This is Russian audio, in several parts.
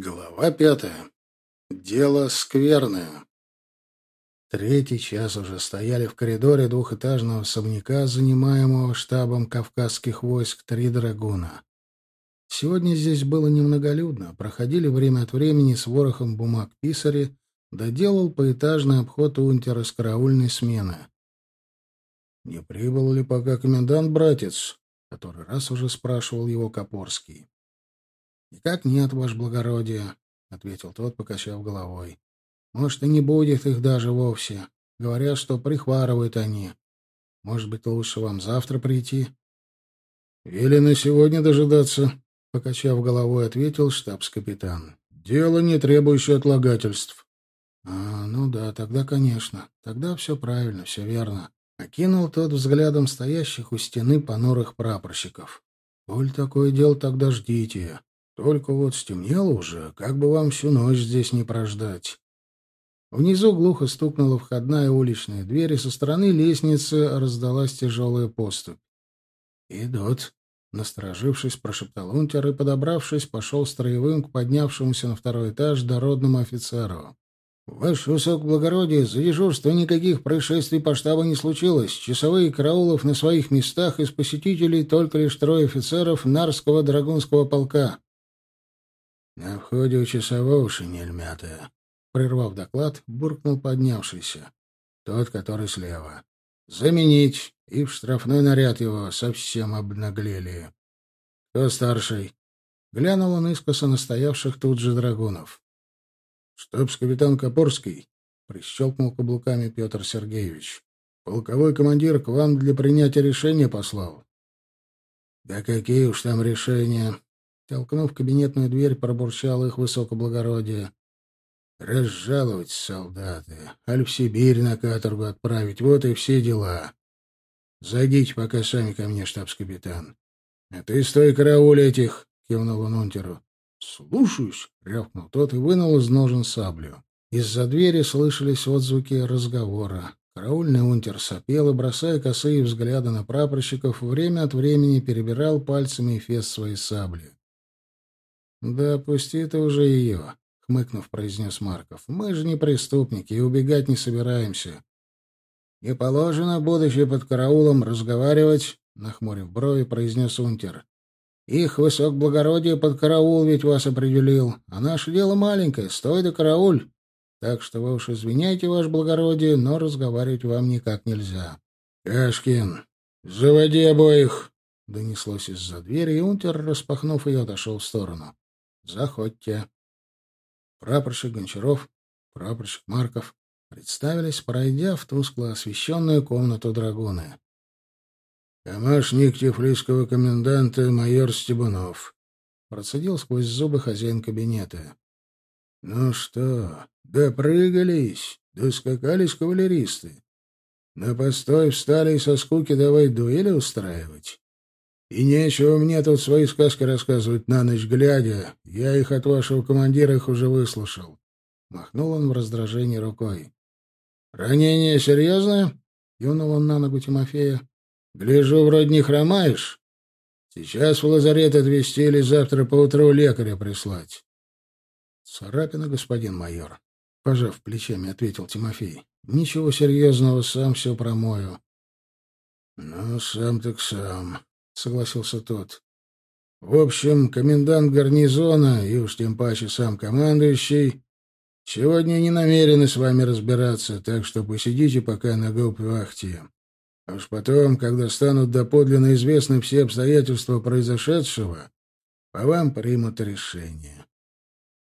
Глава пятая. Дело скверное. Третий час уже стояли в коридоре двухэтажного особняка, занимаемого штабом кавказских войск «Три драгуна». Сегодня здесь было немноголюдно. Проходили время от времени с ворохом бумаг писари, доделал поэтажный обход унтера с караульной смены. «Не прибыл ли пока комендант-братец?» — который раз уже спрашивал его Копорский. — Никак нет, ваше благородие, — ответил тот, покачав головой. — Может, и не будет их даже вовсе. Говорят, что прихварывают они. Может быть, лучше вам завтра прийти? — Велено сегодня дожидаться, — покачав головой, ответил штабс-капитан. — Дело, не требующее отлагательств. — А, ну да, тогда, конечно. Тогда все правильно, все верно. Окинул тот взглядом стоящих у стены понурых прапорщиков. — Коль такое дело, тогда ждите. Только вот стемнело уже, как бы вам всю ночь здесь не прождать. Внизу глухо стукнула входная уличная дверь, и со стороны лестницы раздалась тяжелая поступь. «Идут», — насторожившись, прошептал унтер и, подобравшись, пошел строевым к поднявшемуся на второй этаж дородному офицеру. «Ваше высокоблагородие, за дежурство никаких происшествий по штабу не случилось. Часовые караулов на своих местах, из посетителей только лишь трое офицеров Нарского драгунского полка». На входе у часового шинель мятая. Прервав доклад, буркнул поднявшийся. Тот, который слева. Заменить. И в штрафной наряд его совсем обнаглели. Кто старший? Глянул он искоса настоявших тут же драгунов. Штабс-капитан Копорский, прищелкнул каблуками Петр Сергеевич. Полковой командир к вам для принятия решения послал. Да какие уж там решения, Толкнув кабинетную дверь, пробурчал их высокоблагородие. «Разжаловать солдаты, аль в Сибирь на каторгу отправить, вот и все дела. Зайдите пока сами ко мне, штабс-капитан. А ты стой карауль этих!» — кивнул он унтеру. «Слушаюсь!» — рявкнул тот и вынул из ножен саблю. Из-за двери слышались отзвуки разговора. Караульный унтер сопел и, бросая косые взгляды на прапорщиков, время от времени перебирал пальцами эфес своей сабли. «Да пусти ты уже ее», — хмыкнув, произнес Марков. «Мы же не преступники и убегать не собираемся». «Не положено, будучи под караулом, разговаривать», — нахмурив брови, произнес унтер. «Их высокоблагородие под караул ведь вас определил, а наше дело маленькое, стой да карауль. Так что вы уж извиняйте, ваше благородие, но разговаривать вам никак нельзя». «Кашкин, заводи обоих!» — донеслось из-за двери, и унтер, распахнув ее, отошел в сторону. Заходьте. Прапорщик Гончаров, прапорщик Марков представились, пройдя в тускло освещенную комнату драгуны. «Камашник тифлисского коменданта майор Стебунов», — процедил сквозь зубы хозяин кабинета. «Ну что, допрыгались, доскакались кавалеристы. На постой встали и со скуки давай дуэли устраивать. И нечего мне тут свои сказки рассказывать на ночь глядя. Я их от вашего командира их уже выслушал. Махнул он в раздражении рукой. Ранение серьезное? Юнул он на ногу Тимофея. Гляжу, вроде не хромаешь. Сейчас в лазарет отвезти или завтра поутру лекаря прислать. Царапина, господин майор. Пожав плечами, ответил Тимофей. Ничего серьезного, сам все промою. Ну, сам так сам согласился тот. В общем, комендант гарнизона, и уж тем паче сам командующий, сегодня не намерены с вами разбираться, так что посидите пока на гауптвахте. А уж потом, когда станут доподлинно известны все обстоятельства произошедшего, по вам примут решение.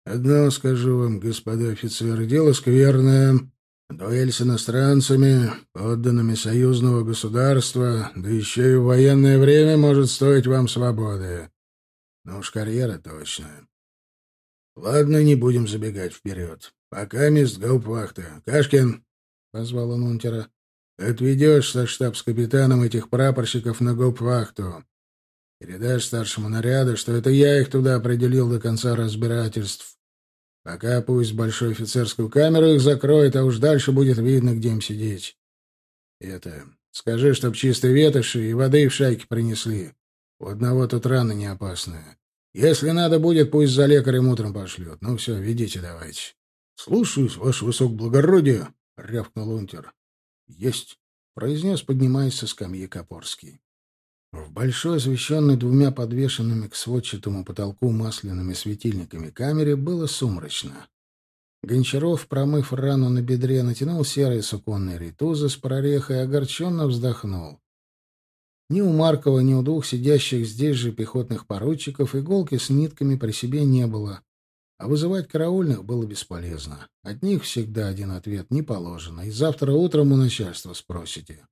Одно скажу вам, господа офицеры, дело скверное. Дуэль с иностранцами, подданными союзного государства, да еще и в военное время может стоить вам свободы. Ну уж карьера точная. Ладно, не будем забегать вперед. Пока мисс Гауптвахта. Кашкин, — позвал он унтера, — отведешь со штабс-капитаном этих прапорщиков на Гауптвахту. Передашь старшему наряду, что это я их туда определил до конца разбирательств. Пока пусть большую офицерскую камеру их закроет, а уж дальше будет видно, где им сидеть. Это... Скажи, чтоб чистой ветоши и воды в шайке принесли. У одного тут рана не опасная. Если надо будет, пусть за лекарем утром пошлет. Ну все, ведите давайте. — Слушаюсь, ваше высокоблагородие, — рявкнул унтер. — Есть, — произнес, поднимаясь со скамьи Копорский. В большой, освещенной двумя подвешенными к сводчатому потолку масляными светильниками камере было сумрачно. Гончаров, промыв рану на бедре, натянул серые суконные ритузы с прорехой и огорченно вздохнул. Ни у Маркова, ни у двух сидящих здесь же пехотных поручиков иголки с нитками при себе не было. А вызывать караульных было бесполезно. От них всегда один ответ не положено, и завтра утром у начальства спросите.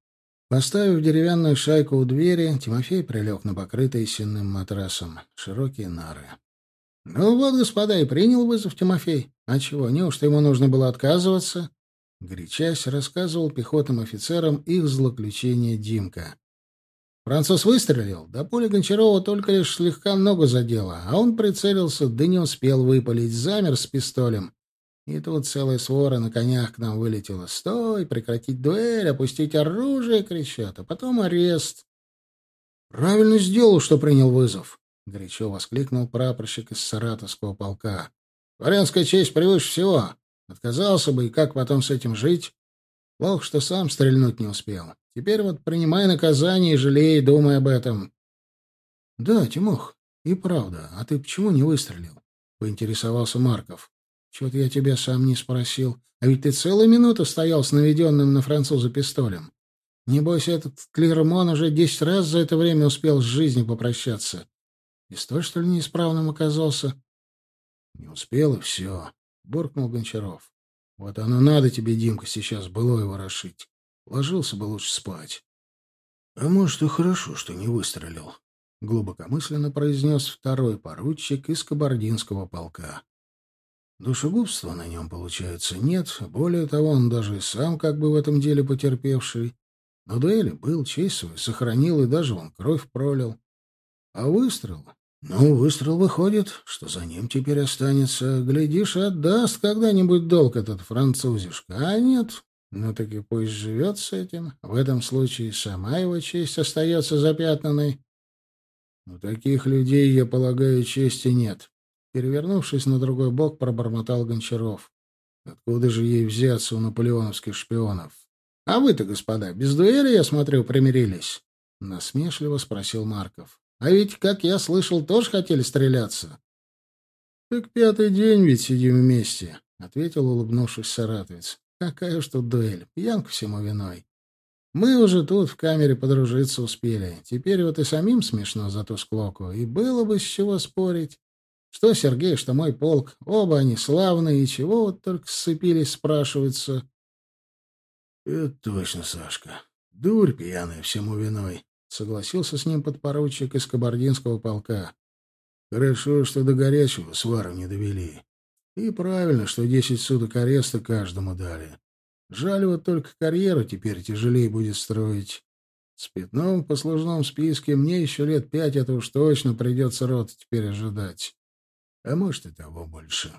Поставив деревянную шайку у двери, Тимофей прилег на покрытые сенным матрасом широкие нары. — Ну вот, господа, и принял вызов Тимофей. А чего, неужто ему нужно было отказываться? Горячась, рассказывал пехотным офицерам их злоключение Димка. Француз выстрелил, да пуля Гончарова только лишь слегка ногу задела, а он прицелился, да не успел выпалить, замер с пистолем и тут целая свора на конях к нам вылетела. «Стой! Прекратить дуэль! Опустить оружие!» — кричат. А потом арест. «Правильно сделал, что принял вызов!» — горячо воскликнул прапорщик из Саратовского полка. «Дворянская честь превыше всего! Отказался бы, и как потом с этим жить? Плохо, что сам стрельнуть не успел. Теперь вот принимай наказание и жалей, думай об этом». «Да, Тимох, и правда. А ты почему не выстрелил?» — поинтересовался Марков. Чего-то я тебя сам не спросил. А ведь ты целую минуту стоял с наведенным на француза пистолем. Небось, этот Клермон уже десять раз за это время успел с жизнью попрощаться. Пистоль, что ли, неисправным оказался? — Не успел, и все, — буркнул Гончаров. — Вот оно надо тебе, Димка, сейчас было его ворошить. Ложился бы лучше спать. — А может, и хорошо, что не выстрелил, — глубокомысленно произнес второй поручик из кабардинского полка. Душегубства на нем, получается, нет. Более того, он даже и сам как бы в этом деле потерпевший. Но дуэли был, честь свою сохранил и даже он кровь пролил. А выстрел? Ну, выстрел выходит, что за ним теперь останется. Глядишь, отдаст когда-нибудь долг этот французишка. А нет, ну так и пусть живет с этим. В этом случае сама его честь остается запятнанной. У таких людей, я полагаю, чести нет. Перевернувшись на другой бок, пробормотал Гончаров. Откуда же ей взяться у наполеоновских шпионов? — А вы-то, господа, без дуэли, я смотрю, примирились? — насмешливо спросил Марков. — А ведь, как я слышал, тоже хотели стреляться. — Так пятый день ведь сидим вместе, — ответил, улыбнувшись саратовец. — Какая уж тут дуэль, пьянка всему виной. Мы уже тут в камере подружиться успели. Теперь вот и самим смешно за ту склоку, и было бы с чего спорить. Что Сергей, что мой полк, оба они славные, и чего вот только сцепились, спрашивается. — Это точно, Сашка. Дурь пьяная всему виной, — согласился с ним подпоручик из кабардинского полка. — Хорошо, что до горячего свару не довели. И правильно, что десять суток ареста каждому дали. Жаль вот только карьеру теперь тяжелее будет строить. С пятном в послужном списке мне еще лет пять это уж точно придется рот теперь ожидать а может и того больше.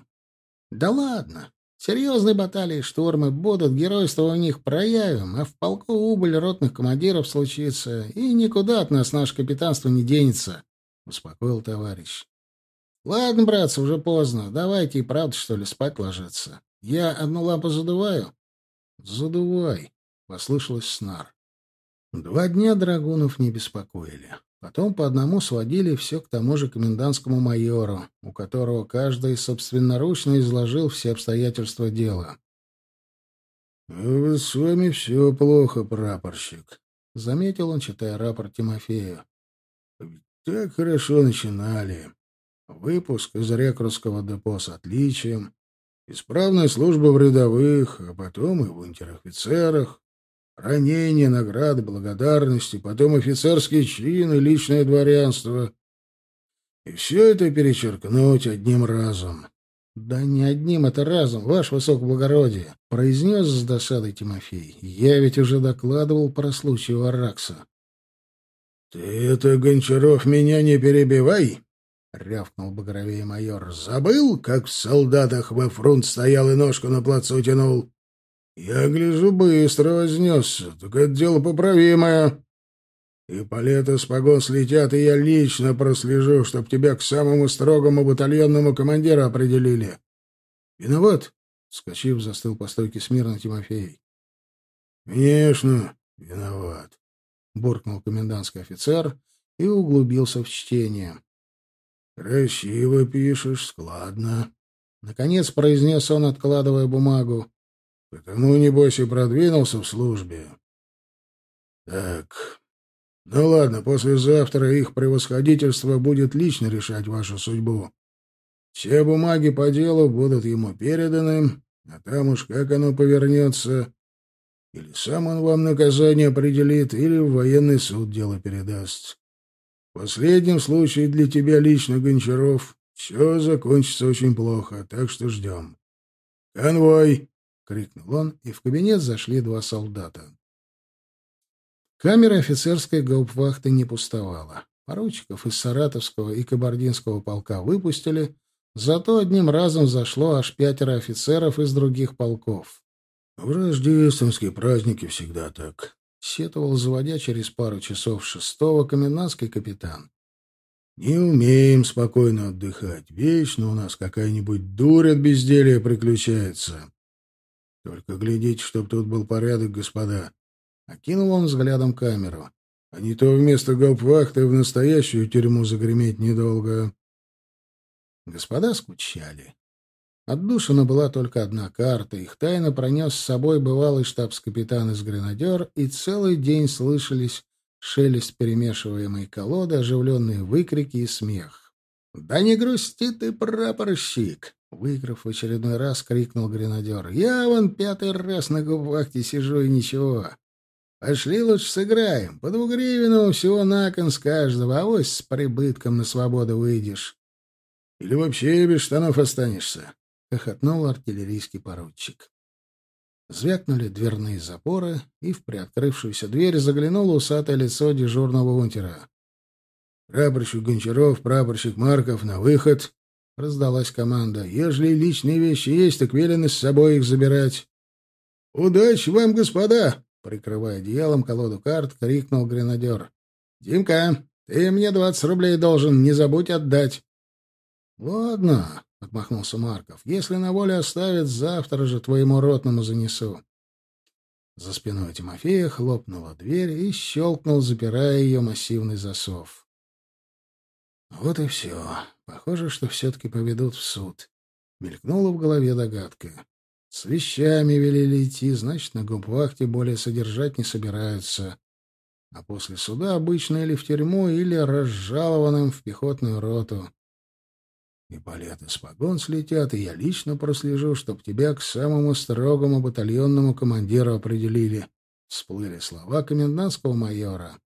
Да ладно. Серьезные баталии, штурмы будут, геройство у них проявим, а в полку убыль ротных командиров случится, и никуда от нас наше капитанство не денется, — успокоил товарищ. — Ладно, братцы, уже поздно. Давайте и правда, что ли, спать ложиться. Я одну лампу задуваю? — Задувай, — послышалось снар. Два дня драгунов не беспокоили. Потом по одному сводили все к тому же комендантскому майору, у которого каждый собственноручно изложил все обстоятельства дела. — С вами все плохо, прапорщик, — заметил он, читая рапорт Тимофею. — Так хорошо начинали. Выпуск из рекрутского депо с отличием, исправная служба в рядовых, а потом и в унтер-офицерах. Ранения, награды, благодарности, потом офицерские чины, личное дворянство. И все это перечеркнуть одним разом. — Да не одним это разом, ваше высокоблагородие, — произнес с досадой Тимофей. — Я ведь уже докладывал про случай у Аракса. — Ты это, Гончаров, меня не перебивай! — рявкнул багровей майор. — Забыл, как в солдатах во фронт стоял и ножку на плацу тянул? «Я гляжу, быстро вознесся. Так это дело поправимое». И полеты с погон слетят, и я лично прослежу, чтоб тебя к самому строгому батальонному командиру определили. — Виноват? — вскочив, застыл по стойке смирно Тимофей. — Конечно, виноват, — буркнул комендантский офицер и углубился в чтение. — Красиво пишешь, складно. Наконец произнес он, откладывая бумагу. — Потому, небось, и продвинулся в службе. — Так, ну ладно, послезавтра их превосходительство будет лично решать вашу судьбу. Все бумаги по делу будут ему переданы, а там уж как оно повернется. Или сам он вам наказание определит, или в военный суд дело передаст. В последнем случае для тебя лично, Гончаров, все закончится очень плохо, так что ждем. «Конвой!» — крикнул он, и в кабинет зашли два солдата. Камера офицерской гауптвахты не пустовала. Поручиков из Саратовского и Кабардинского полка выпустили, зато одним разом зашло аж пятеро офицеров из других полков. «В рождественские праздники всегда так», — сетовал, заводя через пару часов шестого комендантский капитан. «Не умеем спокойно отдыхать. Вечно у нас какая-нибудь дурь от безделия приключается. Только глядите, чтоб тут был порядок, господа. Окинул он взглядом камеру. А не то вместо гауптвахты в настоящую тюрьму загреметь недолго. Господа скучали. Отдушина была только одна карта. Их тайно пронес с собой бывалый штабс-капитан из гренадер, и целый день слышались шелест перемешиваемой колоды, оживленные выкрики и смех. «Да не грусти ты, прапорщик!» Выиграв в очередной раз, крикнул гренадер. «Я вон пятый раз на губвахте сижу и ничего. Пошли лучше сыграем. По двух гривенам всего на кон с каждого, а вось с прибытком на свободу выйдешь. Или вообще без штанов останешься, — хохотнул артиллерийский поручик. Звякнули дверные запоры, и в приоткрывшуюся дверь заглянуло усатое лицо дежурного унтера. «Прапорщик Гончаров, прапорщик Марков, на выход!» — раздалась команда. «Ежели личные вещи есть, так велено с собой их забирать». «Удачи вам, господа!» Прикрывая одеялом колоду карт, крикнул гренадер. — Димка, ты мне двадцать рублей должен, не забудь отдать. — Ладно, — отмахнулся Марков, — если на воле оставят, завтра же твоему ротному занесу. За спиной Тимофея хлопнула дверь и щелкнул, запирая ее массивный засов. Вот и все. Похоже, что все-таки поведут в суд. Мелькнула в голове догадка. С вещами велели идти, значит, на губвахте более содержать не собираются. А после суда обычно или в тюрьму, или разжалованным в пехотную роту. И балеты с погон слетят, и я лично прослежу, чтоб тебя к самому строгому батальонному командиру определили. Всплыли слова комендантского майора. —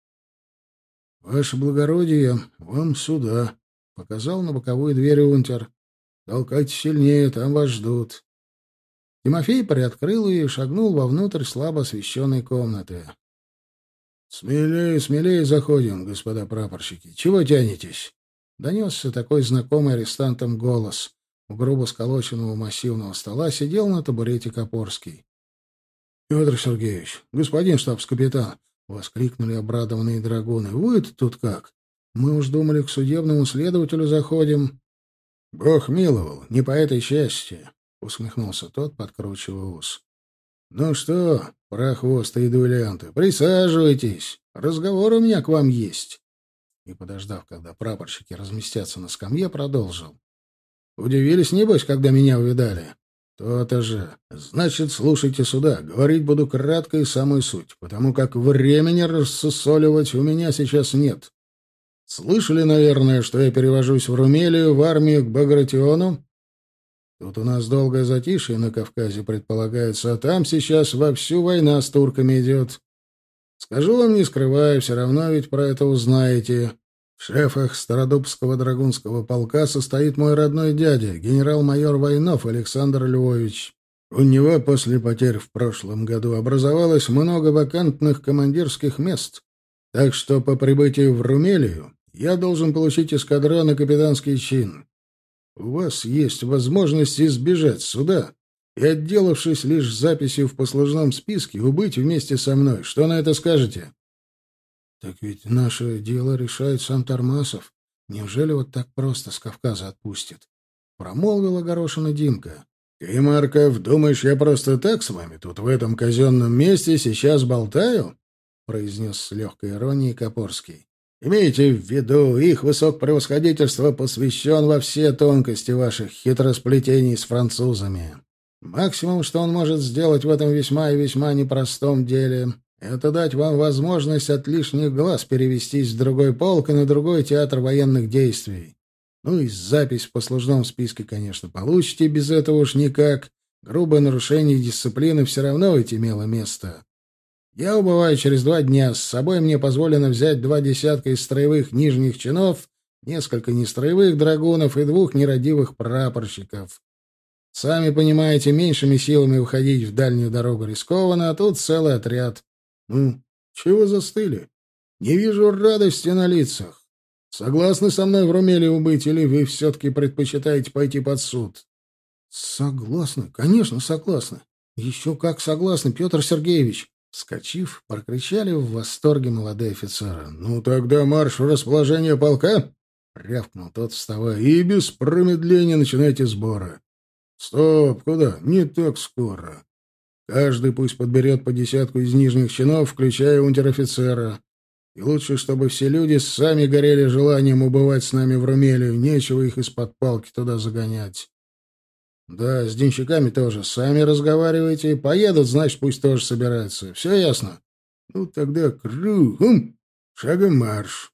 Ваше благородие, вам сюда, — показал на боковую дверь унтер. — Толкайте сильнее, там вас ждут. Тимофей приоткрыл ее и шагнул вовнутрь слабо освещенной комнаты. — Смелее, смелее заходим, господа прапорщики. Чего тянетесь? — донесся такой знакомый арестантам голос. У грубо сколоченного массивного стола сидел на табурете Копорский. — Петр Сергеевич, господин штабс-капитан! — воскликнули обрадованные драгуны. — Вы-то тут как? Мы уж думали, к судебному следователю заходим. — Бог миловал, не по этой части. — усмехнулся тот, подкручивая ус. — Ну что, прохвосты и дуэлянты, присаживайтесь. Разговор у меня к вам есть. И, подождав, когда прапорщики разместятся на скамье, продолжил. — Удивились, небось, когда меня увидали? То-то же. Значит, слушайте сюда. Говорить буду кратко и самую суть, потому как времени рассусоливать у меня сейчас нет. Слышали, наверное, что я перевожусь в Румелию, в армию к Багратиону? Тут у нас долгое затишье на Кавказе предполагается, а там сейчас вовсю война с турками идет. Скажу вам, не скрывая, все равно ведь про это узнаете. В шефах Стародубского драгунского полка состоит мой родной дядя, генерал-майор Войнов Александр Львович. У него после потерь в прошлом году образовалось много вакантных командирских мест, так что по прибытию в Румелию я должен получить эскадрон и капитанский чин. У вас есть возможность избежать суда и, отделавшись лишь записью в послужном списке, убыть вместе со мной. Что на это скажете? Так ведь наше дело решает сам Тармасов. Неужели вот так просто с Кавказа отпустит? Промолвила горошина Димка. «Ты, Марков, думаешь, я просто так с вами тут в этом казенном месте сейчас болтаю?» — произнес с легкой иронией Копорский. «Имейте в виду, их высокопревосходительство посвящен во все тонкости ваших хитросплетений с французами. Максимум, что он может сделать в этом весьма и весьма непростом деле, это дать вам возможность от лишних глаз перевестись в другой полк и на другой театр военных действий. Ну и запись в послужном списке, конечно, получите, без этого уж никак. Грубое нарушение дисциплины все равно ведь имело место. Я убываю через два дня. С собой мне позволено взять два десятка из строевых нижних чинов, несколько нестроевых драгунов и двух нерадивых прапорщиков. Сами понимаете, меньшими силами выходить в дальнюю дорогу рискованно, а тут целый отряд. Ну, чего застыли? Не вижу радости на лицах. Согласны со мной в Румелию быть, или вы все-таки предпочитаете пойти под суд? Согласны, конечно, согласны. Еще как согласны, Петр Сергеевич. Вскочив, прокричали в восторге молодые офицеры. «Ну тогда марш в расположение полка!» — рявкнул тот, вставая. «И без промедления начинайте сборы». «Стоп! Куда? Не так скоро. Каждый пусть подберет по десятку из нижних чинов, включая унтер-офицера. И лучше, чтобы все люди сами горели желанием убывать с нами в Румелию. Нечего их из-под палки туда загонять. Да, с денщиками тоже. Сами разговаривайте. Поедут, значит, пусть тоже собираются. Все ясно? Ну, тогда кругом шагом марш.